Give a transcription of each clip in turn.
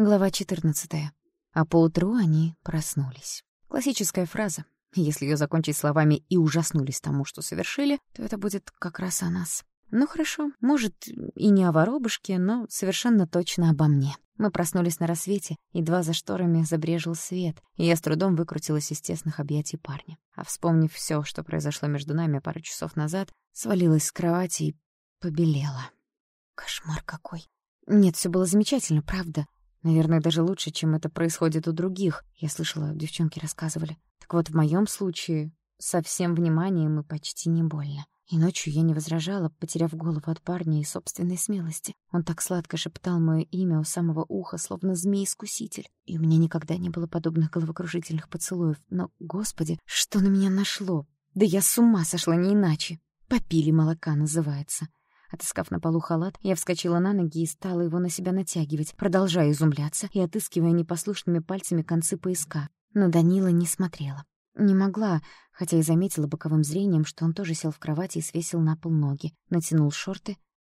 Глава 14. А поутру они проснулись. Классическая фраза. Если ее закончить словами «и ужаснулись тому, что совершили», то это будет как раз о нас. Ну хорошо, может, и не о воробушке, но совершенно точно обо мне. Мы проснулись на рассвете, едва за шторами забрежил свет, и я с трудом выкрутилась из тесных объятий парня. А вспомнив все, что произошло между нами пару часов назад, свалилась с кровати и побелела. Кошмар какой. Нет, все было замечательно, правда. Наверное, даже лучше, чем это происходит у других. Я слышала, девчонки рассказывали. Так вот, в моем случае со всем вниманием и почти не больно. И ночью я не возражала, потеряв голову от парня и собственной смелости. Он так сладко шептал мое имя у самого уха, словно змей-искуситель. И у меня никогда не было подобных головокружительных поцелуев. Но, господи, что на меня нашло? Да я с ума сошла не иначе. «Попили молока» называется. Отыскав на полу халат, я вскочила на ноги и стала его на себя натягивать, продолжая изумляться и отыскивая непослушными пальцами концы поиска. Но Данила не смотрела. Не могла, хотя и заметила боковым зрением, что он тоже сел в кровати и свесил на пол ноги, натянул шорты,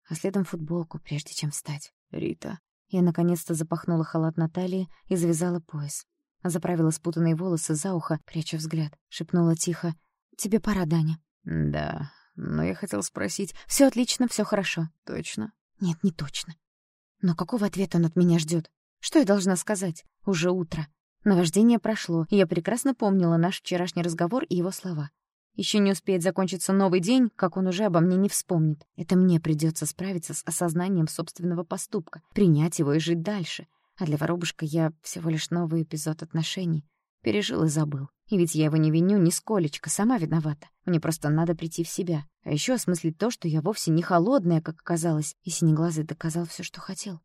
а следом футболку, прежде чем встать. «Рита». Я наконец-то запахнула халат на талии и завязала пояс. Заправила спутанные волосы за ухо, пряча взгляд. Шепнула тихо. «Тебе пора, Даня». «Да, но я хотел спросить... Все отлично, все хорошо. Точно? Нет, не точно. Но какого ответа он от меня ждет? Что я должна сказать? Уже утро. Наваждение прошло, и я прекрасно помнила наш вчерашний разговор и его слова. Еще не успеет закончиться новый день, как он уже обо мне не вспомнит. Это мне придется справиться с осознанием собственного поступка, принять его и жить дальше. А для воробушка я всего лишь новый эпизод отношений. Пережил и забыл. И ведь я его не виню нисколечко, сама виновата. Мне просто надо прийти в себя. А еще осмыслить то, что я вовсе не холодная, как оказалось, и синеглазый доказал все, что хотел.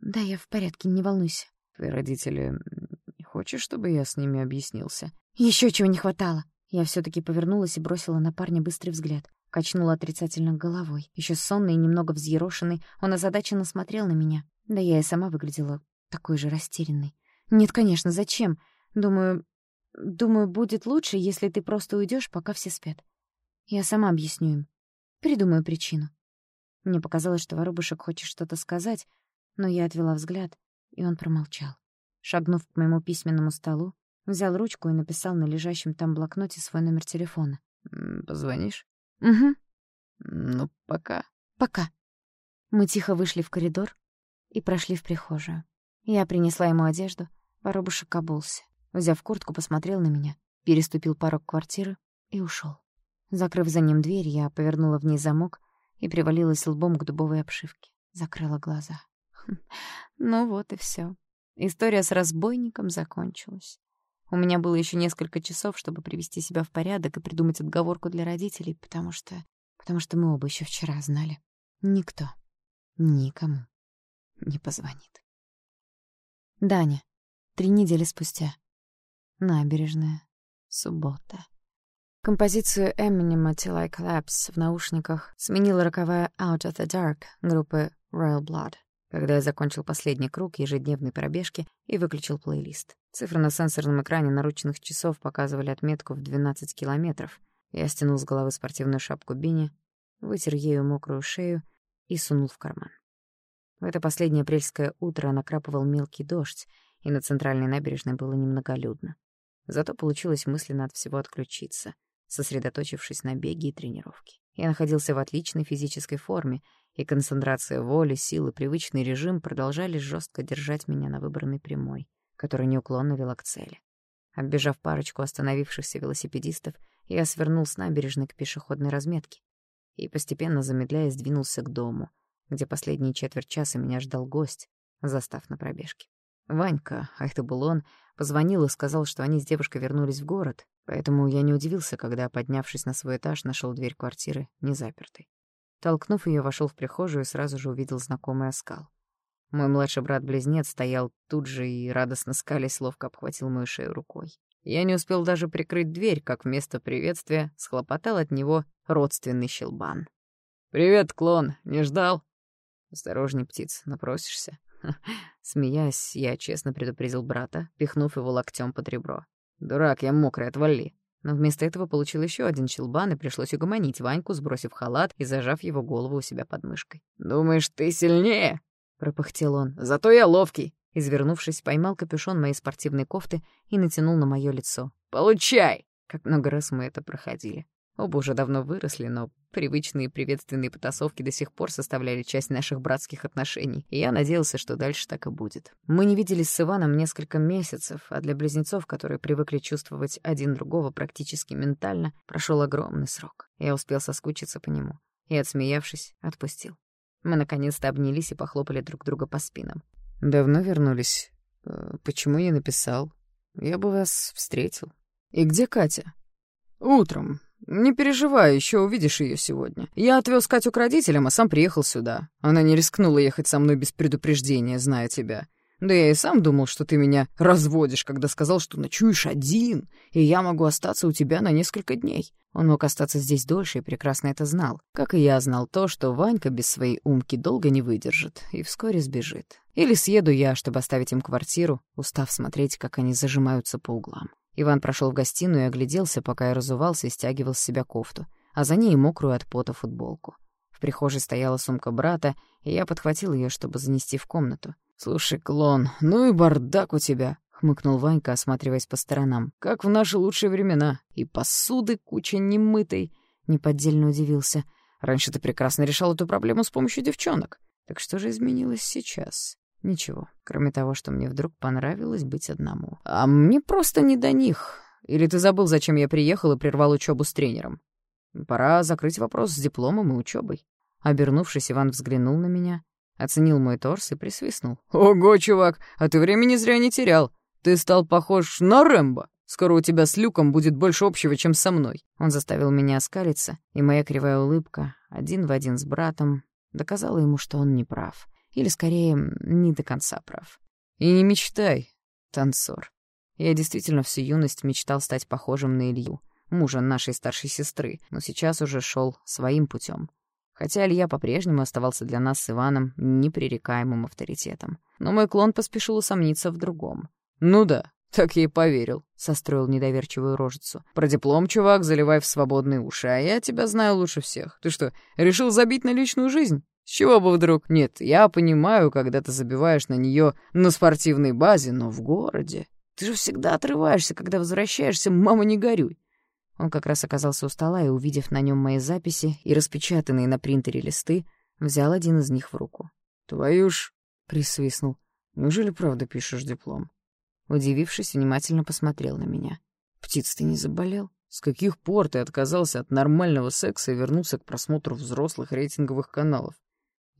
Да, я в порядке, не волнуйся. Твои родители... Хочешь, чтобы я с ними объяснился? Еще чего не хватало. Я все таки повернулась и бросила на парня быстрый взгляд. Качнула отрицательно головой. Еще сонный и немного взъерошенный, он озадаченно смотрел на меня. Да я и сама выглядела такой же растерянной. Нет, конечно, зачем? Думаю, думаю, будет лучше, если ты просто уйдешь, пока все спят. Я сама объясню им. Придумаю причину. Мне показалось, что воробушек хочет что-то сказать, но я отвела взгляд, и он промолчал. Шагнув к моему письменному столу, взял ручку и написал на лежащем там блокноте свой номер телефона. «Позвонишь?» «Угу». «Ну, пока». «Пока». Мы тихо вышли в коридор и прошли в прихожую. Я принесла ему одежду, воробушек обулся. Взяв куртку, посмотрел на меня, переступил порог квартиры и ушел. Закрыв за ним дверь, я повернула вниз замок и привалилась лбом к дубовой обшивке. Закрыла глаза. Хм, ну вот и все. История с разбойником закончилась. У меня было еще несколько часов, чтобы привести себя в порядок и придумать отговорку для родителей, потому что... потому что мы оба еще вчера знали. Никто никому не позвонит. Даня. Три недели спустя. Набережная. Суббота. Композицию Eminem «Till I Collapse» в наушниках сменила роковая «Out of the Dark» группы Royal Blood, когда я закончил последний круг ежедневной пробежки и выключил плейлист. Цифры на сенсорном экране наручных часов показывали отметку в 12 километров. Я стянул с головы спортивную шапку Бини, вытер ею мокрую шею и сунул в карман. В это последнее апрельское утро накрапывал мелкий дождь, и на центральной набережной было немноголюдно. Зато получилось мысленно от всего отключиться, сосредоточившись на беге и тренировке. Я находился в отличной физической форме, и концентрация воли, силы, привычный режим продолжали жестко держать меня на выбранной прямой, которая неуклонно вела к цели. Оббежав парочку остановившихся велосипедистов, я свернул с набережной к пешеходной разметке и, постепенно замедляясь, двинулся к дому, где последние четверть часа меня ждал гость, застав на пробежке. Ванька, а это был он, позвонил и сказал, что они с девушкой вернулись в город, поэтому я не удивился, когда, поднявшись на свой этаж, нашел дверь квартиры незапертой. Толкнув ее, вошел в прихожую и сразу же увидел знакомый оскал. Мой младший брат-близнец стоял тут же и, радостно скалясь, ловко обхватил мою шею рукой. Я не успел даже прикрыть дверь, как вместо приветствия схлопотал от него родственный щелбан. «Привет, клон, не ждал?» «Осторожней, птиц, напросишься?» Смеясь, я честно предупредил брата, пихнув его локтем под ребро. «Дурак, я мокрый, отвали!» Но вместо этого получил еще один щелбан, и пришлось угомонить Ваньку, сбросив халат и зажав его голову у себя под мышкой. «Думаешь, ты сильнее?» — пропыхтел он. «Зато я ловкий. Извернувшись, поймал капюшон моей спортивной кофты и натянул на мое лицо. «Получай!» Как много раз мы это проходили. Оба уже давно выросли, но привычные приветственные потасовки до сих пор составляли часть наших братских отношений, и я надеялся, что дальше так и будет. Мы не виделись с Иваном несколько месяцев, а для близнецов, которые привыкли чувствовать один другого практически ментально, прошел огромный срок. Я успел соскучиться по нему и, отсмеявшись, отпустил. Мы наконец-то обнялись и похлопали друг друга по спинам. «Давно вернулись? Э, почему я написал? Я бы вас встретил. И где Катя?» «Утром. Не переживай, еще увидишь ее сегодня. Я отвез Катю к родителям, а сам приехал сюда. Она не рискнула ехать со мной без предупреждения, зная тебя. Да я и сам думал, что ты меня разводишь, когда сказал, что ночуешь один, и я могу остаться у тебя на несколько дней. Он мог остаться здесь дольше и прекрасно это знал. Как и я знал то, что Ванька без своей умки долго не выдержит и вскоре сбежит. Или съеду я, чтобы оставить им квартиру, устав смотреть, как они зажимаются по углам. Иван прошел в гостиную и огляделся, пока я разувался и стягивал с себя кофту, а за ней мокрую от пота футболку. В прихожей стояла сумка брата, и я подхватил ее, чтобы занести в комнату. «Слушай, клон, ну и бардак у тебя!» — хмыкнул Ванька, осматриваясь по сторонам. «Как в наши лучшие времена. И посуды куча немытой!» — неподдельно удивился. «Раньше ты прекрасно решал эту проблему с помощью девчонок. Так что же изменилось сейчас?» Ничего, кроме того, что мне вдруг понравилось быть одному. А мне просто не до них. Или ты забыл, зачем я приехал и прервал учебу с тренером? Пора закрыть вопрос с дипломом и учебой. Обернувшись, Иван взглянул на меня, оценил мой торс и присвистнул. «Ого, чувак, а ты времени зря не терял. Ты стал похож на Рэмбо. Скоро у тебя с Люком будет больше общего, чем со мной». Он заставил меня оскалиться, и моя кривая улыбка, один в один с братом, доказала ему, что он не прав. Или, скорее, не до конца прав. И не мечтай, танцор. Я действительно всю юность мечтал стать похожим на Илью, мужа нашей старшей сестры, но сейчас уже шел своим путем. Хотя Илья по-прежнему оставался для нас с Иваном непререкаемым авторитетом. Но мой клон поспешил усомниться в другом. «Ну да, так я и поверил», — состроил недоверчивую рожицу. «Про диплом, чувак, заливай в свободные уши, а я тебя знаю лучше всех. Ты что, решил забить на личную жизнь? С чего бы вдруг? Нет, я понимаю, когда ты забиваешь на нее на спортивной базе, но в городе. Ты же всегда отрываешься, когда возвращаешься, мама, не горюй. Он как раз оказался у стола и, увидев на нем мои записи и распечатанные на принтере листы, взял один из них в руку. «Твою ж...» — присвистнул. «Неужели правда пишешь диплом?» Удивившись, внимательно посмотрел на меня. «Птиц, ты не заболел? С каких пор ты отказался от нормального секса и вернулся к просмотру взрослых рейтинговых каналов?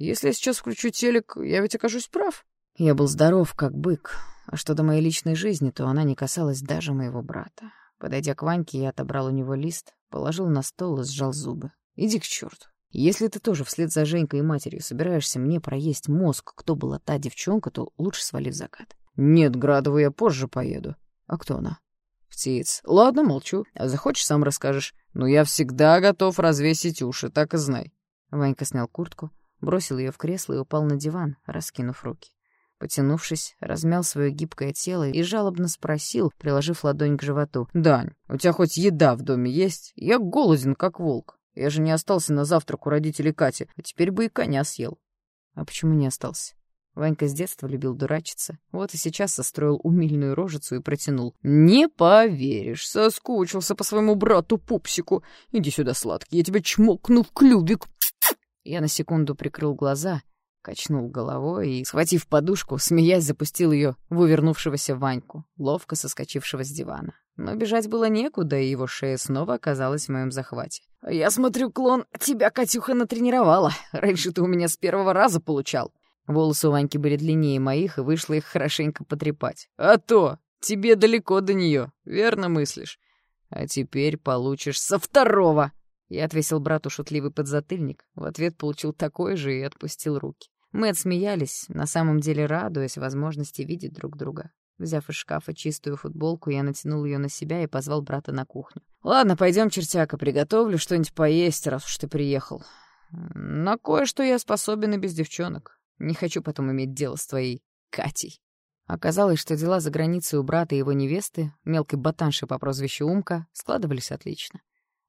Если я сейчас включу телек, я ведь окажусь прав. Я был здоров, как бык. А что до моей личной жизни, то она не касалась даже моего брата. Подойдя к Ваньке, я отобрал у него лист, положил на стол и сжал зубы. Иди к черту. Если ты тоже вслед за Женькой и матерью собираешься мне проесть мозг, кто была та девчонка, то лучше свали в закат. Нет, Градову я позже поеду. А кто она? Птиц. Ладно, молчу. А захочешь, сам расскажешь. Но я всегда готов развесить уши, так и знай. Ванька снял куртку, бросил ее в кресло и упал на диван, раскинув руки. Потянувшись, размял свое гибкое тело и жалобно спросил, приложив ладонь к животу. «Дань, у тебя хоть еда в доме есть? Я голоден, как волк. Я же не остался на завтрак у родителей Кати, а теперь бы и коня съел». «А почему не остался?» Ванька с детства любил дурачиться. Вот и сейчас состроил умильную рожицу и протянул. «Не поверишь, соскучился по своему брату Пупсику. Иди сюда, сладкий, я тебя чмокну в клювик. Я на секунду прикрыл глаза, качнул головой и, схватив подушку, смеясь, запустил ее в увернувшегося Ваньку, ловко соскочившего с дивана. Но бежать было некуда, и его шея снова оказалась в моем захвате. «Я смотрю, клон, тебя Катюха натренировала. Раньше ты у меня с первого раза получал». Волосы у Ваньки были длиннее моих, и вышло их хорошенько потрепать. «А то! Тебе далеко до нее, верно мыслишь? А теперь получишь со второго!» Я отвесил брату шутливый подзатыльник, в ответ получил такой же и отпустил руки. Мы отсмеялись, на самом деле радуясь возможности видеть друг друга. Взяв из шкафа чистую футболку, я натянул ее на себя и позвал брата на кухню. «Ладно, пойдем, чертяка, приготовлю что-нибудь поесть, раз уж ты приехал. На кое-что я способен и без девчонок. Не хочу потом иметь дело с твоей Катей». Оказалось, что дела за границей у брата и его невесты, мелкой ботанши по прозвищу Умка, складывались отлично.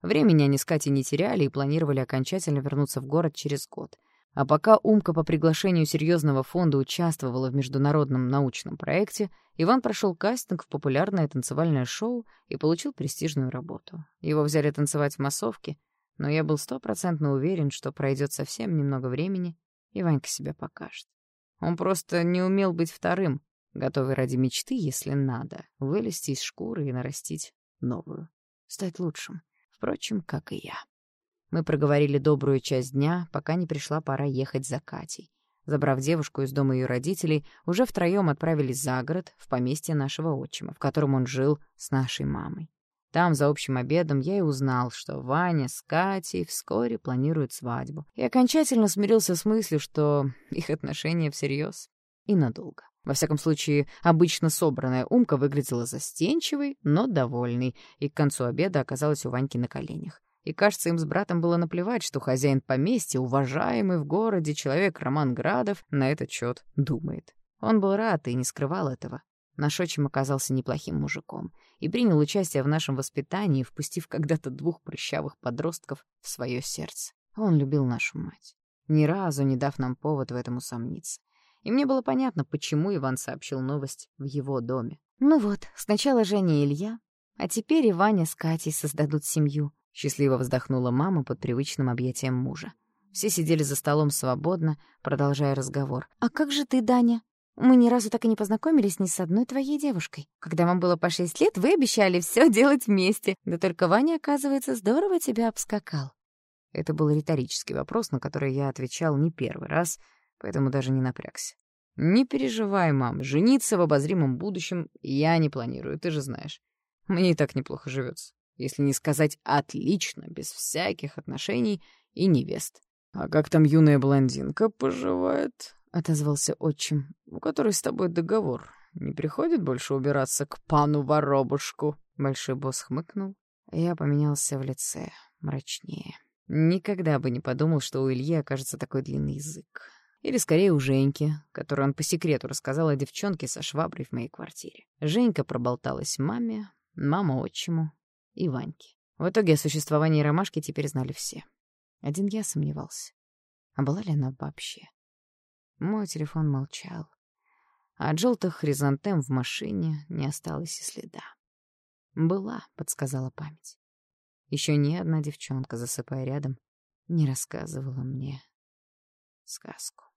Времени они с Катей не теряли и планировали окончательно вернуться в город через год. А пока Умка по приглашению серьезного фонда участвовала в международном научном проекте, Иван прошел кастинг в популярное танцевальное шоу и получил престижную работу. Его взяли танцевать в массовке, но я был стопроцентно уверен, что пройдет совсем немного времени, и Ванька себя покажет. Он просто не умел быть вторым, готовый ради мечты, если надо, вылезти из шкуры и нарастить новую, стать лучшим, впрочем, как и я. Мы проговорили добрую часть дня, пока не пришла пора ехать за Катей. Забрав девушку из дома ее родителей, уже втроем отправились за город, в поместье нашего отчима, в котором он жил с нашей мамой. Там, за общим обедом, я и узнал, что Ваня с Катей вскоре планируют свадьбу. И окончательно смирился с мыслью, что их отношения всерьез и надолго. Во всяком случае, обычно собранная умка выглядела застенчивой, но довольной, и к концу обеда оказалась у Ваньки на коленях. И, кажется, им с братом было наплевать, что хозяин поместья, уважаемый в городе человек Роман Градов, на этот счет думает. Он был рад и не скрывал этого. Наш отчим оказался неплохим мужиком и принял участие в нашем воспитании, впустив когда-то двух прыщавых подростков в свое сердце. Он любил нашу мать, ни разу не дав нам повод в этом усомниться. И мне было понятно, почему Иван сообщил новость в его доме. Ну вот, сначала Женя и Илья, а теперь и Ваня с Катей создадут семью. Счастливо вздохнула мама под привычным объятием мужа. Все сидели за столом свободно, продолжая разговор. «А как же ты, Даня? Мы ни разу так и не познакомились ни с одной твоей девушкой. Когда вам было по шесть лет, вы обещали все делать вместе. Да только Ваня, оказывается, здорово тебя обскакал». Это был риторический вопрос, на который я отвечал не первый раз, поэтому даже не напрягся. «Не переживай, мам, жениться в обозримом будущем я не планирую, ты же знаешь. Мне и так неплохо живется если не сказать отлично, без всяких отношений и невест. «А как там юная блондинка поживает?» — отозвался отчим. «У которой с тобой договор. Не приходит больше убираться к пану воробушку?» Большой босс хмыкнул, я поменялся в лице, мрачнее. Никогда бы не подумал, что у Ильи окажется такой длинный язык. Или скорее у Женьки, которую он по секрету рассказал о девчонке со шваброй в моей квартире. Женька проболталась маме, мама отчиму, и Ваньки. В итоге о существовании ромашки теперь знали все. Один я сомневался. А была ли она вообще? Мой телефон молчал. А от желтых хризантем в машине не осталось и следа. «Была», — подсказала память. Еще ни одна девчонка, засыпая рядом, не рассказывала мне сказку.